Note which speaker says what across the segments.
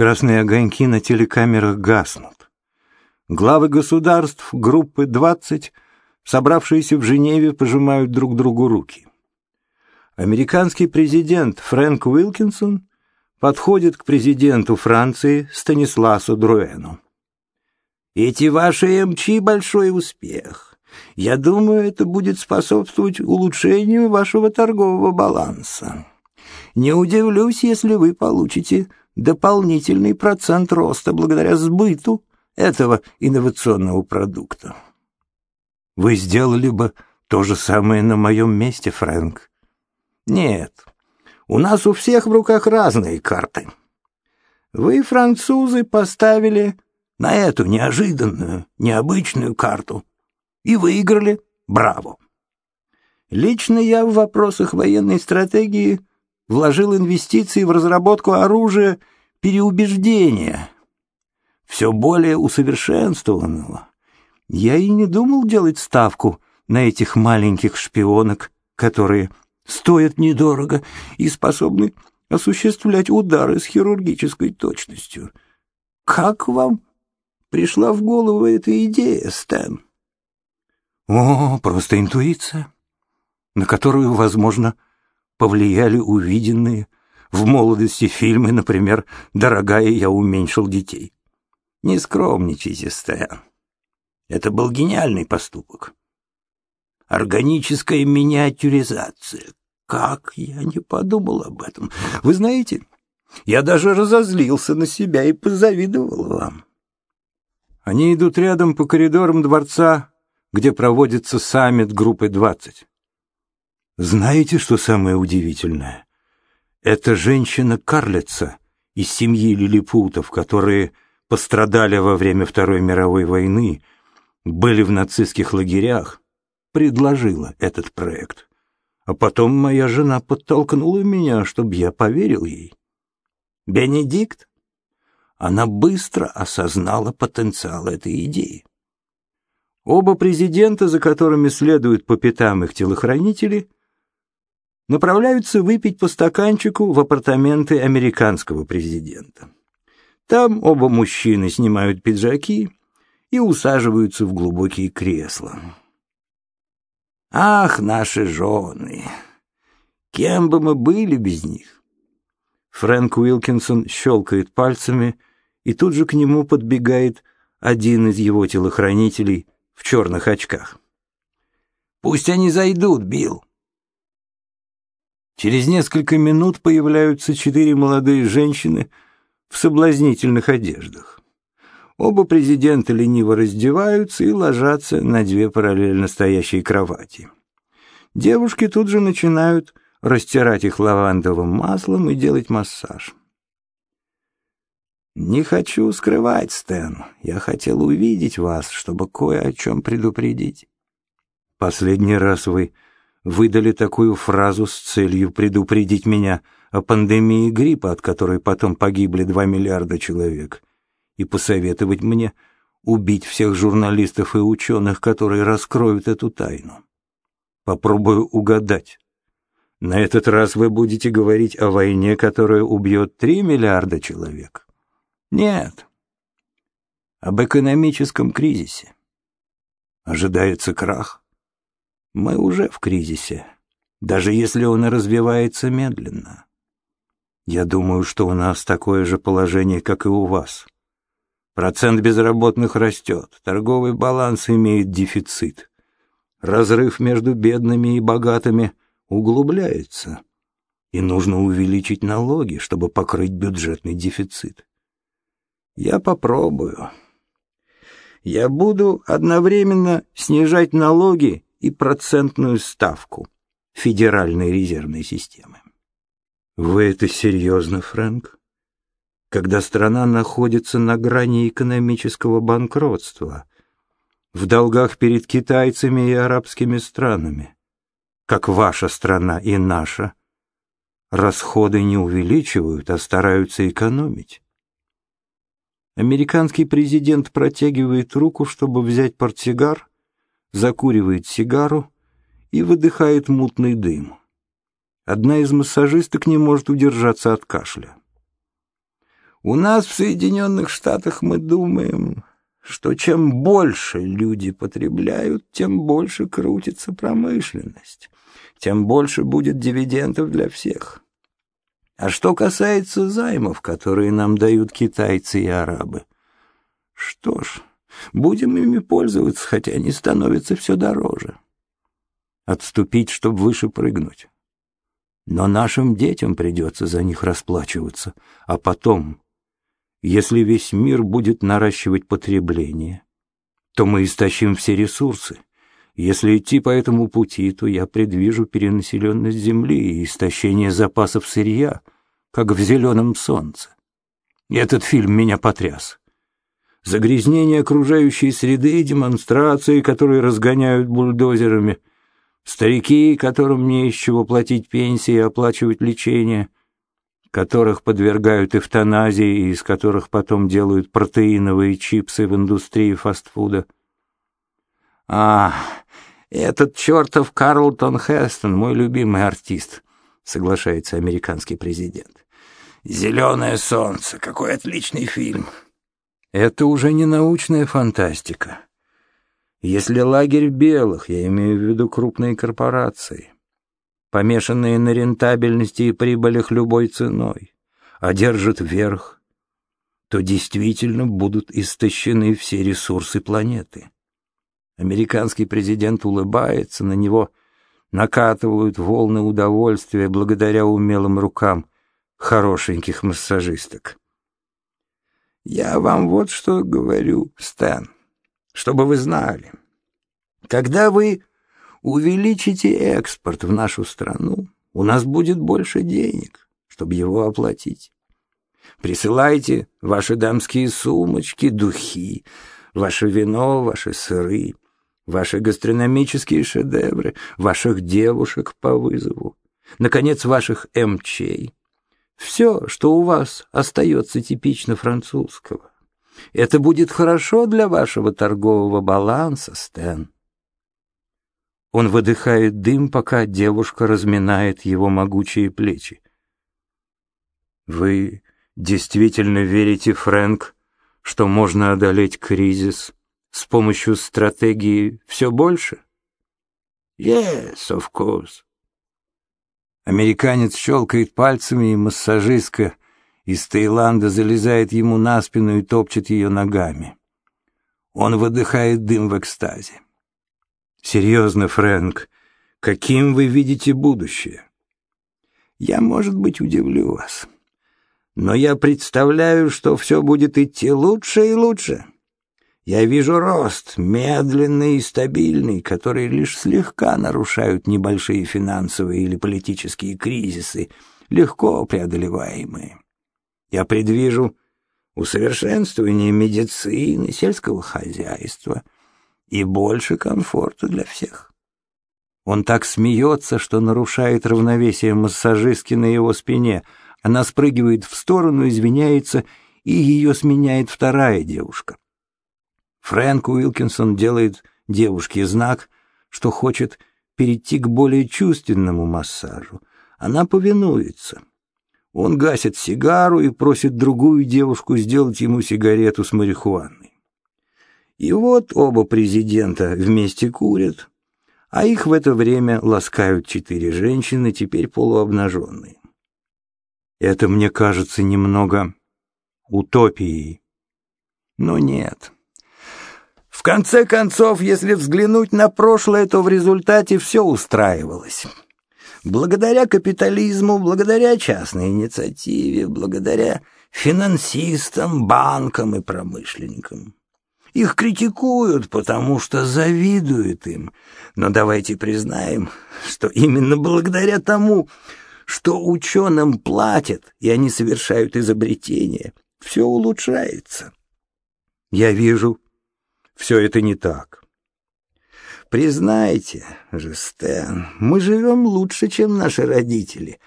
Speaker 1: Красные огоньки на телекамерах гаснут. Главы государств группы 20, собравшиеся в Женеве, пожимают друг другу руки. Американский президент Фрэнк Уилкинсон подходит к президенту Франции Станисласу Друэну. «Эти ваши МЧ — большой успех. Я думаю, это будет способствовать улучшению вашего торгового баланса. Не удивлюсь, если вы получите дополнительный процент роста благодаря сбыту этого инновационного продукта. Вы сделали бы то же самое на моем месте, Фрэнк. Нет, у нас у всех в руках разные карты. Вы, французы, поставили на эту неожиданную, необычную карту и выиграли. Браво! Лично я в вопросах военной стратегии вложил инвестиции в разработку оружия переубеждения, все более усовершенствованного. Я и не думал делать ставку на этих маленьких шпионок, которые стоят недорого и способны осуществлять удары с хирургической точностью. Как вам пришла в голову эта идея, Стэн? О, просто интуиция, на которую, возможно, повлияли увиденные в молодости фильмы, например, «Дорогая, я уменьшил детей». Не скромничайте, Стэн. Это был гениальный поступок. Органическая миниатюризация. Как я не подумал об этом. Вы знаете, я даже разозлился на себя и позавидовал вам. Они идут рядом по коридорам дворца где проводится саммит группы 20. Знаете, что самое удивительное? Эта женщина-карлица из семьи лилипутов, которые пострадали во время Второй мировой войны, были в нацистских лагерях, предложила этот проект. А потом моя жена подтолкнула меня, чтобы я поверил ей. Бенедикт? Она быстро осознала потенциал этой идеи. Оба президента, за которыми следуют по пятам их телохранители, направляются выпить по стаканчику в апартаменты американского президента. Там оба мужчины снимают пиджаки и усаживаются в глубокие кресла. Ах, наши жены! Кем бы мы были без них? Фрэнк Уилкинсон щелкает пальцами, и тут же к нему подбегает один из его телохранителей — в черных очках. «Пусть они зайдут, Билл!» Через несколько минут появляются четыре молодые женщины в соблазнительных одеждах. Оба президента лениво раздеваются и ложатся на две параллельно стоящие кровати. Девушки тут же начинают растирать их лавандовым маслом и делать массаж. «Не хочу скрывать, Стэн. Я хотел увидеть вас, чтобы кое о чем предупредить». «Последний раз вы выдали такую фразу с целью предупредить меня о пандемии гриппа, от которой потом погибли два миллиарда человек, и посоветовать мне убить всех журналистов и ученых, которые раскроют эту тайну. Попробую угадать. На этот раз вы будете говорить о войне, которая убьет три миллиарда человек». Нет. Об экономическом кризисе. Ожидается крах. Мы уже в кризисе, даже если он и развивается медленно. Я думаю, что у нас такое же положение, как и у вас. Процент безработных растет, торговый баланс имеет дефицит. Разрыв между бедными и богатыми углубляется, и нужно увеличить налоги, чтобы покрыть бюджетный дефицит. Я попробую. Я буду одновременно снижать налоги и процентную ставку Федеральной резервной системы. Вы это серьезно, Фрэнк? Когда страна находится на грани экономического банкротства, в долгах перед китайцами и арабскими странами, как ваша страна и наша, расходы не увеличивают, а стараются экономить. Американский президент протягивает руку, чтобы взять портсигар, закуривает сигару и выдыхает мутный дым. Одна из массажисток не может удержаться от кашля. У нас в Соединенных Штатах мы думаем, что чем больше люди потребляют, тем больше крутится промышленность, тем больше будет дивидендов для всех. А что касается займов, которые нам дают китайцы и арабы, что ж, будем ими пользоваться, хотя они становятся все дороже. Отступить, чтобы выше прыгнуть. Но нашим детям придется за них расплачиваться, а потом если весь мир будет наращивать потребление, то мы истощим все ресурсы. Если идти по этому пути, то я предвижу перенаселенность Земли и истощение запасов сырья, как в «Зеленом солнце». Этот фильм меня потряс. Загрязнение окружающей среды, демонстрации, которые разгоняют бульдозерами, старики, которым не из чего платить пенсии и оплачивать лечение — которых подвергают эвтаназии и из которых потом делают протеиновые чипсы в индустрии фастфуда. А, этот чертов Карлтон Хестон, мой любимый артист, соглашается американский президент. «Зеленое солнце, какой отличный фильм!» Это уже не научная фантастика. Если лагерь белых, я имею в виду крупные корпорации, помешанные на рентабельности и прибылях любой ценой, одержат верх, то действительно будут истощены все ресурсы планеты. Американский президент улыбается, на него накатывают волны удовольствия благодаря умелым рукам хорошеньких массажисток. Я вам вот что говорю, Стэн, чтобы вы знали. Когда вы увеличите экспорт в нашу страну, у нас будет больше денег, чтобы его оплатить. Присылайте ваши дамские сумочки, духи, ваше вино, ваши сыры, ваши гастрономические шедевры, ваших девушек по вызову, наконец, ваших МЧей. Все, что у вас остается типично французского. Это будет хорошо для вашего торгового баланса, Стэн. Он выдыхает дым, пока девушка разминает его могучие плечи. «Вы действительно верите, Фрэнк, что можно одолеть кризис с помощью стратегии все больше?»
Speaker 2: «Yes, of course».
Speaker 1: Американец щелкает пальцами, и массажистка из Таиланда залезает ему на спину и топчет ее ногами. Он выдыхает дым в экстазе. Серьезно, Фрэнк, каким вы видите будущее? Я, может быть, удивлю вас, но я представляю, что все будет идти лучше и лучше. Я вижу рост, медленный и стабильный, который лишь слегка нарушают небольшие финансовые или политические кризисы, легко преодолеваемые. Я предвижу усовершенствование медицины, сельского хозяйства — и больше комфорта для всех. Он так смеется, что нарушает равновесие массажистки на его спине. Она спрыгивает в сторону, извиняется, и ее сменяет вторая девушка. Фрэнк Уилкинсон делает девушке знак, что хочет перейти к более чувственному массажу. Она повинуется. Он гасит сигару и просит другую девушку сделать ему сигарету с марихуаной. И вот оба президента вместе курят, а их в это время ласкают четыре женщины, теперь полуобнаженные. Это мне кажется немного утопией. Но нет. В конце концов, если взглянуть на прошлое, то в результате все устраивалось. Благодаря капитализму, благодаря частной инициативе, благодаря финансистам, банкам и промышленникам. Их критикуют, потому что завидуют им. Но давайте признаем, что именно благодаря тому, что ученым платят, и они совершают изобретения, все улучшается. Я вижу, все это не так. Признайте же, Стэн, мы живем лучше, чем наши родители,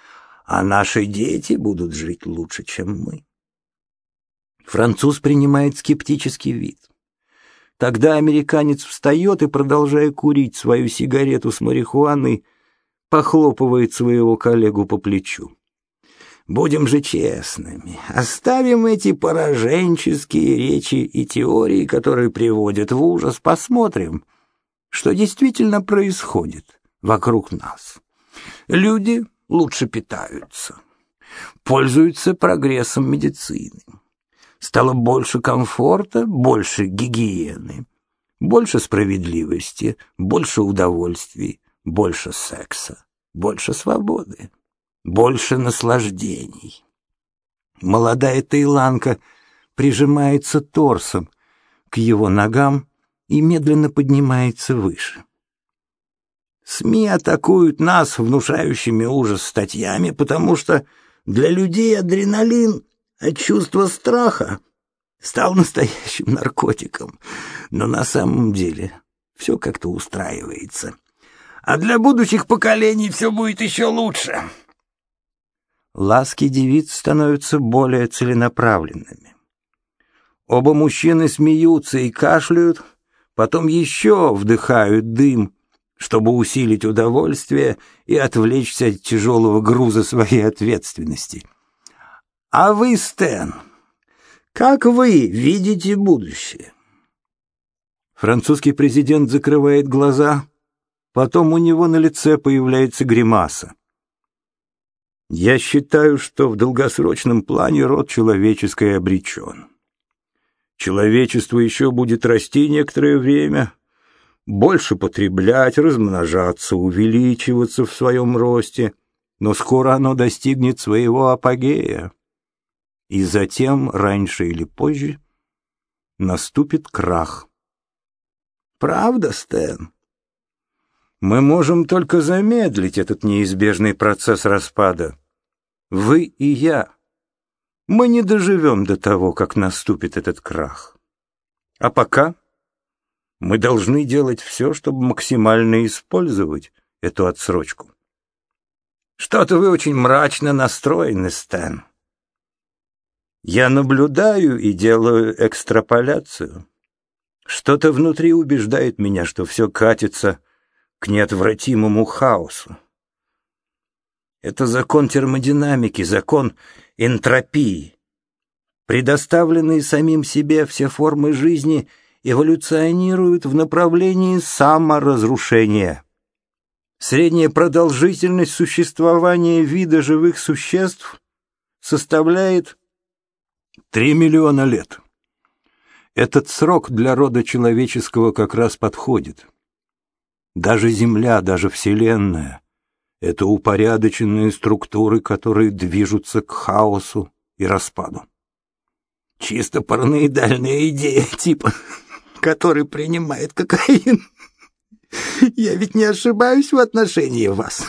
Speaker 1: а наши дети будут жить лучше, чем мы. Француз принимает скептический вид. Тогда американец встает и, продолжая курить свою сигарету с марихуаной, похлопывает своего коллегу по плечу.
Speaker 2: Будем же честными. Оставим эти пораженческие речи и теории, которые приводят в ужас. Посмотрим, что действительно происходит вокруг нас. Люди лучше питаются, пользуются прогрессом медицины. Стало больше комфорта, больше гигиены, больше справедливости, больше удовольствий, больше секса, больше свободы, больше наслаждений. Молодая таиланка прижимается торсом к его ногам и медленно поднимается выше. СМИ атакуют нас внушающими ужас статьями, потому что для людей адреналин от чувства страха стал настоящим наркотиком. Но на самом деле все как-то устраивается. А для будущих поколений все будет еще лучше.
Speaker 1: Ласки девиц становятся более целенаправленными. Оба мужчины смеются и кашляют, потом еще вдыхают дым, чтобы усилить удовольствие и отвлечься от тяжелого груза своей ответственности. А вы, Стэн, как вы видите будущее? Французский президент закрывает глаза, потом у него на лице появляется гримаса. Я считаю, что в долгосрочном плане род человеческий обречен. Человечество еще будет расти некоторое время, больше потреблять, размножаться, увеличиваться в своем росте, но скоро оно достигнет своего апогея. И затем, раньше или позже, наступит крах.
Speaker 2: Правда, Стэн?
Speaker 1: Мы можем только замедлить этот неизбежный процесс распада. Вы и я. Мы не доживем до того, как наступит этот крах. А пока мы должны делать все, чтобы максимально использовать эту отсрочку.
Speaker 2: Что-то вы очень мрачно настроены, Стэн.
Speaker 1: Я наблюдаю и делаю экстраполяцию. Что-то внутри убеждает меня, что все катится к неотвратимому хаосу. Это закон термодинамики, закон энтропии. Предоставленные самим себе все формы жизни — эволюционируют в направлении саморазрушения. Средняя продолжительность существования вида живых существ составляет 3 миллиона лет. Этот срок для рода человеческого как раз подходит. Даже Земля, даже Вселенная — это упорядоченные структуры, которые движутся к хаосу и распаду.
Speaker 2: Чисто параноидальная идея, типа который принимает кокаин. Я ведь не ошибаюсь в отношении вас.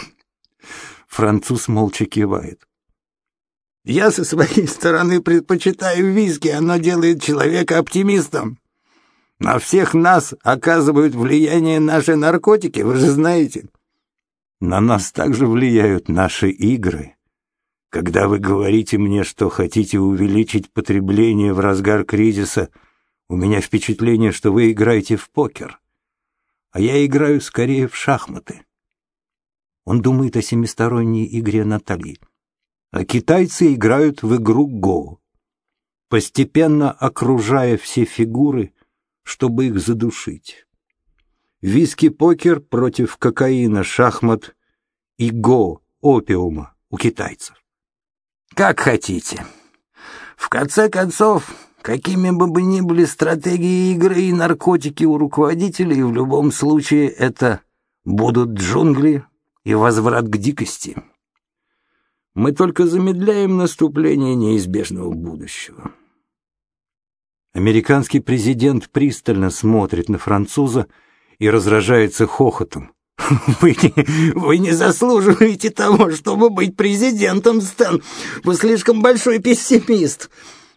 Speaker 1: Француз молча кивает.
Speaker 2: Я со своей стороны предпочитаю виски, оно делает человека оптимистом. На всех нас оказывают влияние наши наркотики, вы же знаете.
Speaker 1: На нас также влияют наши игры. Когда вы говорите мне, что хотите увеличить потребление в разгар кризиса – у меня впечатление, что вы играете в покер, а я играю скорее в шахматы. Он думает о семисторонней игре Натальи. А китайцы играют в игру Го, постепенно окружая все фигуры, чтобы их задушить. Виски-покер против кокаина, шахмат и Го, опиума у китайцев.
Speaker 2: Как хотите. В конце концов, Какими бы ни были стратегии игры и наркотики у руководителей, в любом случае это будут джунгли и возврат к дикости. Мы только замедляем наступление неизбежного будущего.
Speaker 1: Американский президент пристально смотрит на француза и разражается хохотом.
Speaker 2: Вы не, вы не заслуживаете того, чтобы быть президентом, Стэн. Вы слишком большой пессимист.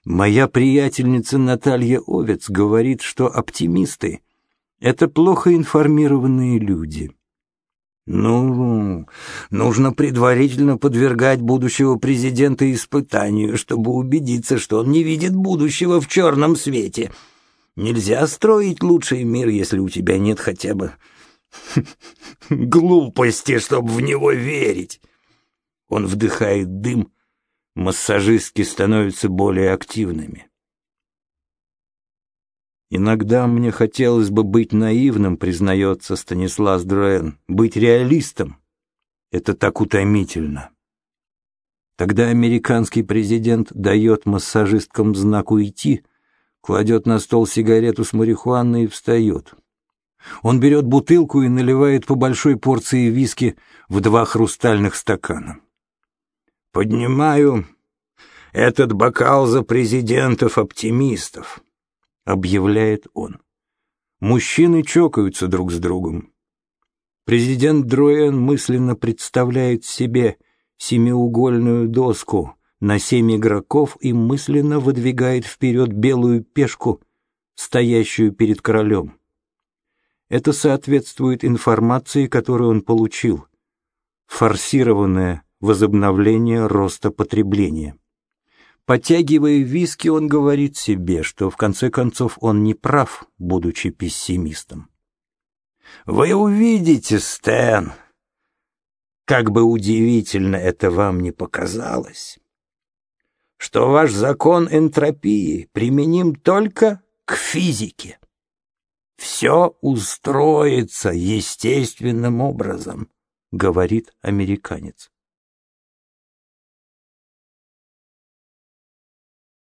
Speaker 1: Моя приятельница Наталья Овец говорит, что оптимисты — это плохо информированные люди.
Speaker 2: Ну, нужно предварительно подвергать будущего президента испытанию, чтобы убедиться, что он не видит будущего в черном свете. Нельзя строить лучший мир, если у тебя нет хотя бы глупости, чтобы в него верить. Он вдыхает дым, массажистки становятся более активными.
Speaker 1: Иногда мне хотелось бы быть наивным, признается Станислав Дроен, быть реалистом. Это так утомительно. Тогда американский президент дает массажисткам знак уйти, кладет на стол сигарету с марихуаной и встает. Он берет бутылку и наливает по большой порции виски в два хрустальных стакана.
Speaker 2: «Поднимаю этот бокал за президентов-оптимистов», — объявляет он.
Speaker 1: Мужчины чокаются друг с другом. Президент Дроен мысленно представляет себе семиугольную доску на семь игроков и мысленно выдвигает вперед белую пешку, стоящую перед королем. Это соответствует информации, которую он получил. Форсированное возобновление роста потребления. Подтягивая виски, он говорит себе, что в конце концов он не прав, будучи пессимистом.
Speaker 2: «Вы увидите, Стэн, как бы удивительно это вам не показалось, что ваш закон энтропии применим только к физике все устроится естественным образом, говорит американец.